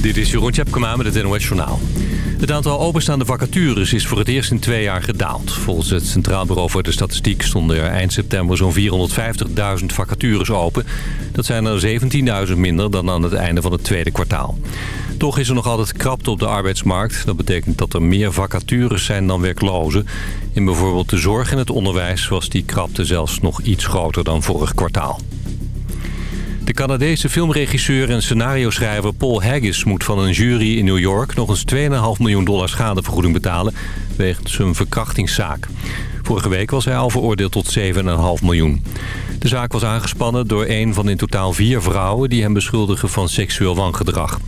Dit is Jeroen Tjepkema met het NOS Journaal. Het aantal openstaande vacatures is voor het eerst in twee jaar gedaald. Volgens het Centraal Bureau voor de Statistiek stonden er eind september zo'n 450.000 vacatures open. Dat zijn er 17.000 minder dan aan het einde van het tweede kwartaal. Toch is er nog altijd krapte op de arbeidsmarkt. Dat betekent dat er meer vacatures zijn dan werklozen. In bijvoorbeeld de zorg en het onderwijs was die krapte zelfs nog iets groter dan vorig kwartaal. De Canadese filmregisseur en scenario-schrijver Paul Haggis moet van een jury in New York nog eens 2,5 miljoen dollar schadevergoeding betalen wegens een verkrachtingszaak. Vorige week was hij al veroordeeld tot 7,5 miljoen. De zaak was aangespannen door een van in totaal vier vrouwen die hem beschuldigen van seksueel wangedrag.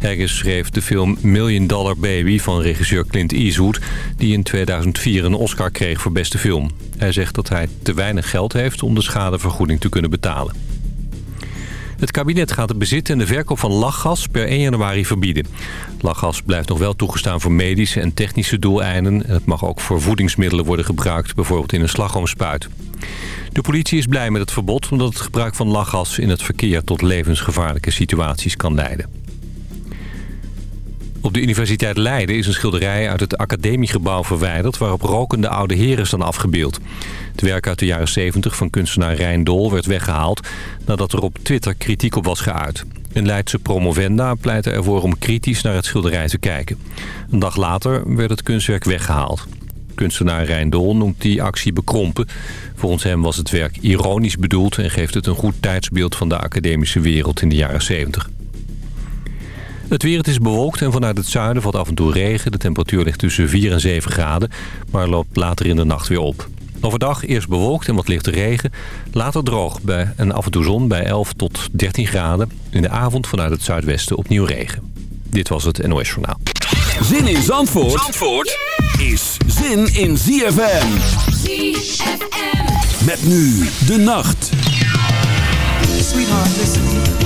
Haggis schreef de film Million Dollar Baby van regisseur Clint Eastwood... die in 2004 een Oscar kreeg voor beste film. Hij zegt dat hij te weinig geld heeft om de schadevergoeding te kunnen betalen. Het kabinet gaat het bezit en de verkoop van lachgas per 1 januari verbieden. Lachgas blijft nog wel toegestaan voor medische en technische doeleinden. Het mag ook voor voedingsmiddelen worden gebruikt, bijvoorbeeld in een slagroomspuit. De politie is blij met het verbod omdat het gebruik van lachgas in het verkeer tot levensgevaarlijke situaties kan leiden. Op de Universiteit Leiden is een schilderij uit het academiegebouw verwijderd... waarop rokende oude heren staan afgebeeld. Het werk uit de jaren 70 van kunstenaar Rijn Dol werd weggehaald... nadat er op Twitter kritiek op was geuit. Een Leidse promovenda pleitte ervoor om kritisch naar het schilderij te kijken. Een dag later werd het kunstwerk weggehaald. Kunstenaar Rijn Dol noemt die actie bekrompen. Volgens hem was het werk ironisch bedoeld... en geeft het een goed tijdsbeeld van de academische wereld in de jaren 70. Het weer het is bewolkt en vanuit het zuiden valt af en toe regen. De temperatuur ligt tussen 4 en 7 graden, maar loopt later in de nacht weer op. Overdag eerst bewolkt en wat lichte regen. Later droog bij, en af en toe zon bij 11 tot 13 graden. In de avond vanuit het zuidwesten opnieuw regen. Dit was het NOS Journaal. Zin in Zandvoort, Zandvoort is zin in ZFM. ZFM. Met nu de nacht. Sweetheart, listen.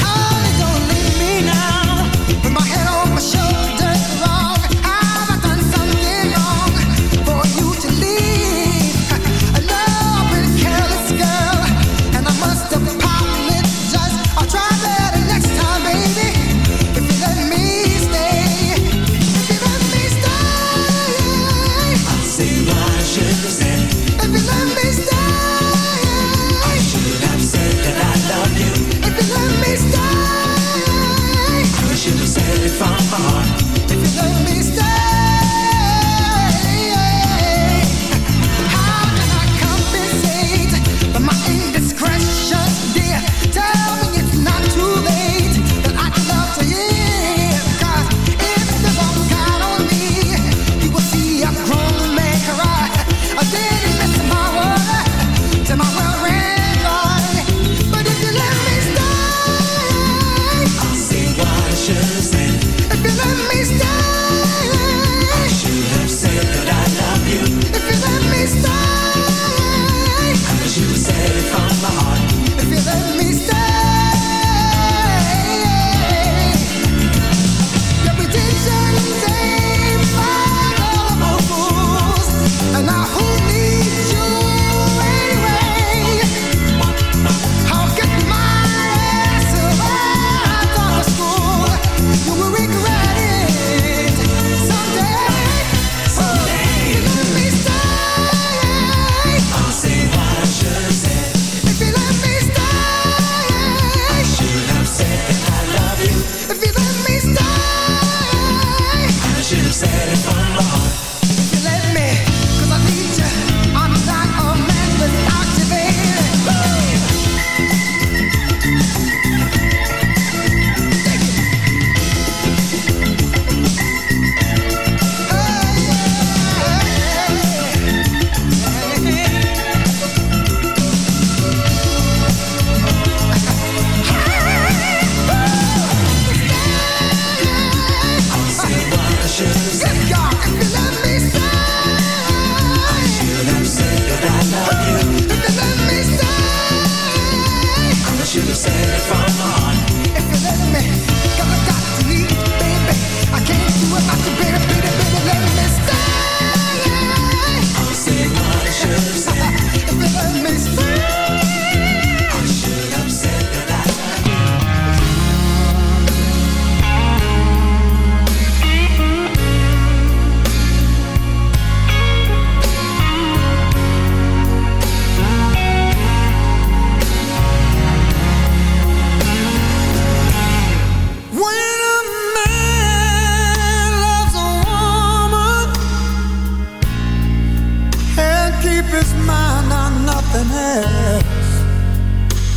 is mind and nothing else.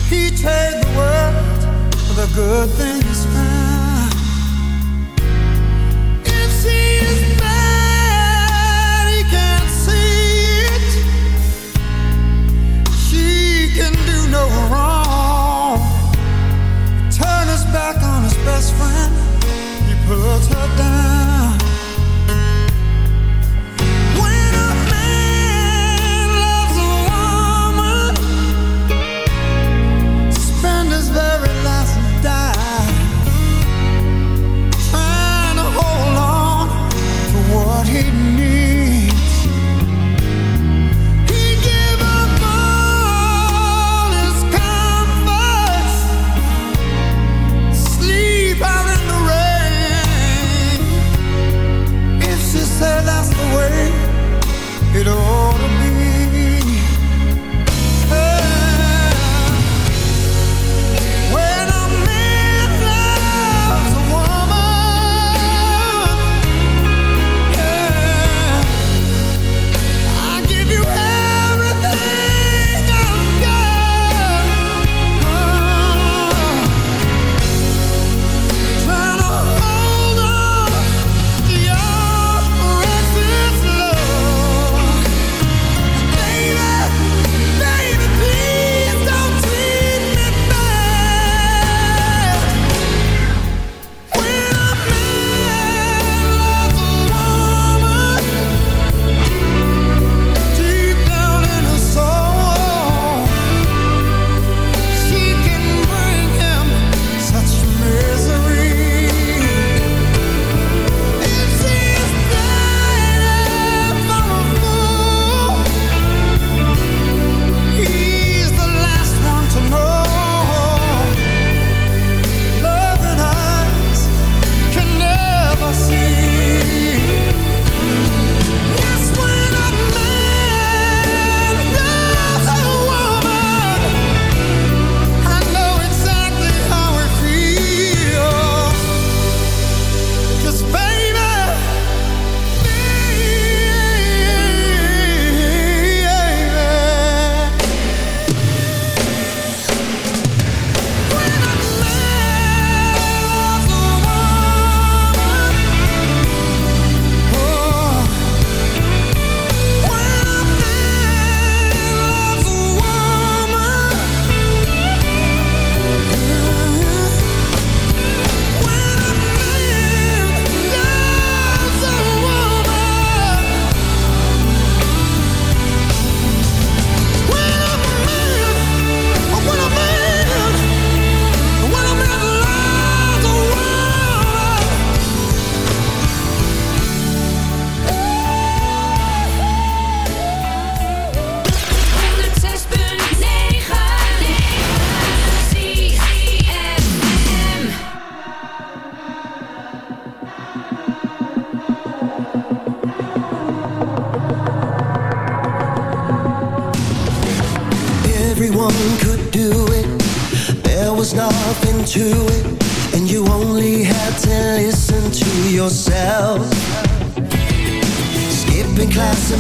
He trades the world for the good things found. If she is bad, he can't see it. She can do no wrong. Turn his back on his best friend, he puts her down.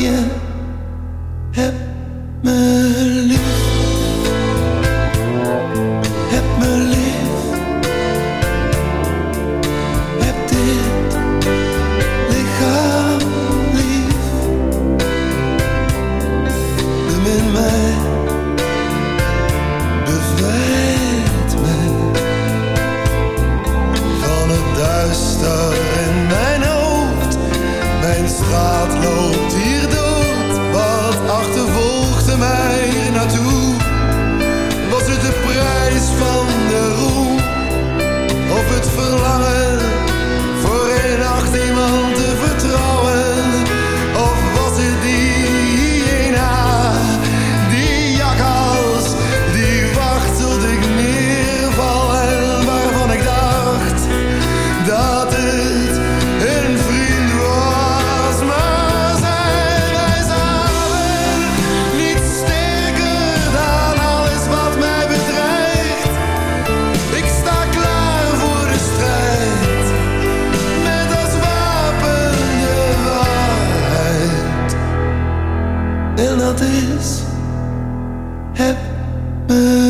Ik heb me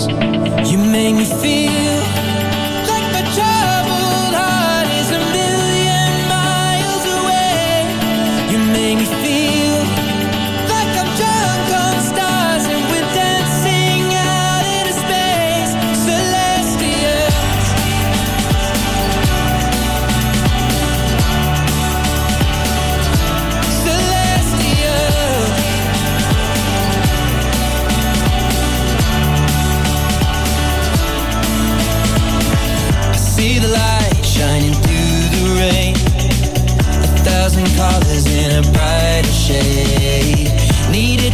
make me feel